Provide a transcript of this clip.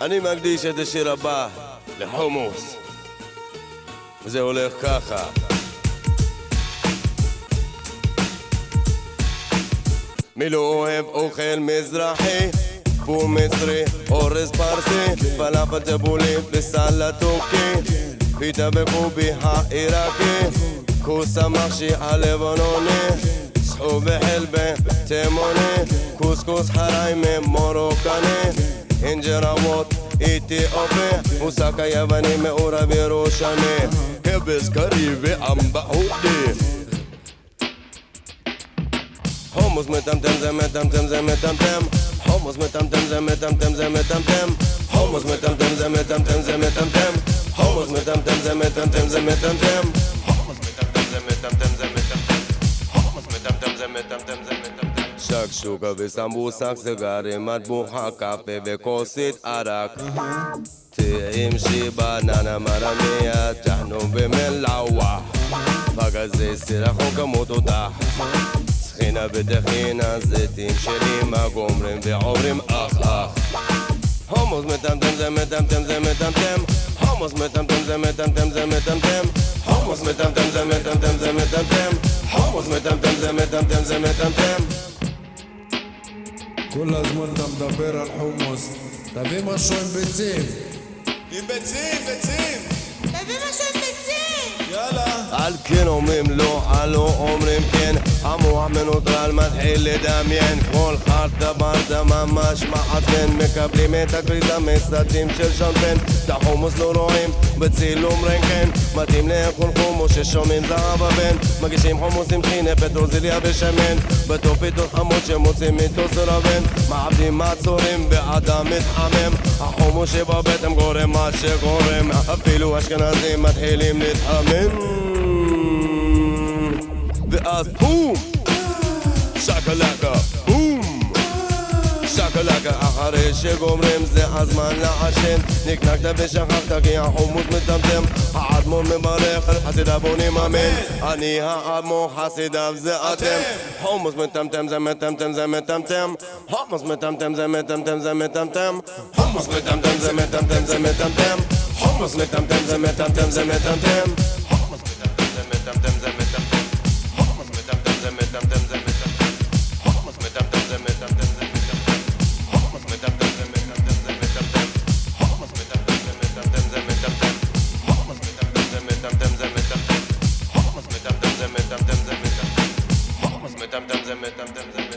אני מקדיש את השיר הבא לחומוס. וזה הולך ככה. מי לא אוהב אוכל מזרחי? פור מצרי, אורז פרסי, פלאפל טבולית וסלט טורקי, פיתה וקובי העיראקי, כוס המחשי הלבנוני, סחוב וחלבה תימוני, קוסקוס חריימה מרוקני, אינג'ראוות אתיופי, מוסק היווני מעורב ירושני, כבש קרי ואמבה הודי חומוס מטמטם זה מטמטם זה מטמטם חומוס מטמטם זה מטמטם זה מטמטם חומוס מטמטם זה מטמטם זה מטמטם חומוס מטמטם זה מטמטם זה מטמטם חומוס מטמטם זה מטמטם זה מטמטם חומוס מטמטם זה מטמטם זה מטמטם שקשוקה וסמבוסק סיגרים מטבוחה קפה וכוסית ערק تمشي بنانا مرمية تحنو بملعوح فقزي سلاح وكموتو سخينة بدخينة زيتين شريمة قمرين بعمرين أخ أخ حمص متمتم زي متمتم زي متمتم حمص متمتم زي متمتم زي متمتم حمص متمتم زي متمتم زي متمتم حمص متمتم زي متمتم زي متمتم כל הזמן אתה מדבר על חומוס. תביא משהו עם ביצים. עם ביצים, ביצים! תביא משהו עם ביצים! יאללה! על כן אומרים לא, על לא אומרים כן מתחיל לדמיין כל חרטה ברטה ממש מעצבן מקבלים את הכריזה מסרטים של שמפן את החומוס לא רואים בצילום רנטגן. מתאים לאכול חומוס ששומעים זהב הבן. מגישים חומוס עם חינה פטרוזיליה ושמן. בתוך פיתות חמוד שמוצאים מיתוס רבן מעבדים מעצורים באדם מתחמם. החומוס שבבטן גורם מה שגורם. אפילו אשכנזים מתחילים להתחמם. ואז בום! שקלקה, בום! שקלקה אחרי שגומרים זה הזמן לעשן נקנקת ושכחת כי החומוס מטמטם האדמו"ר מברך על חסידיו בונים אמן אני האדמו"ר חסידיו זה אתם חומוס מטמטם זה מטמטם זה מטמטם חומוס מטמטם זה מטמטם זה מטמטם חומוס מטמטם זה מטמטם זה מטמטם חומוס מטמטם זה מטמטם זה מטמטם dum dum dum.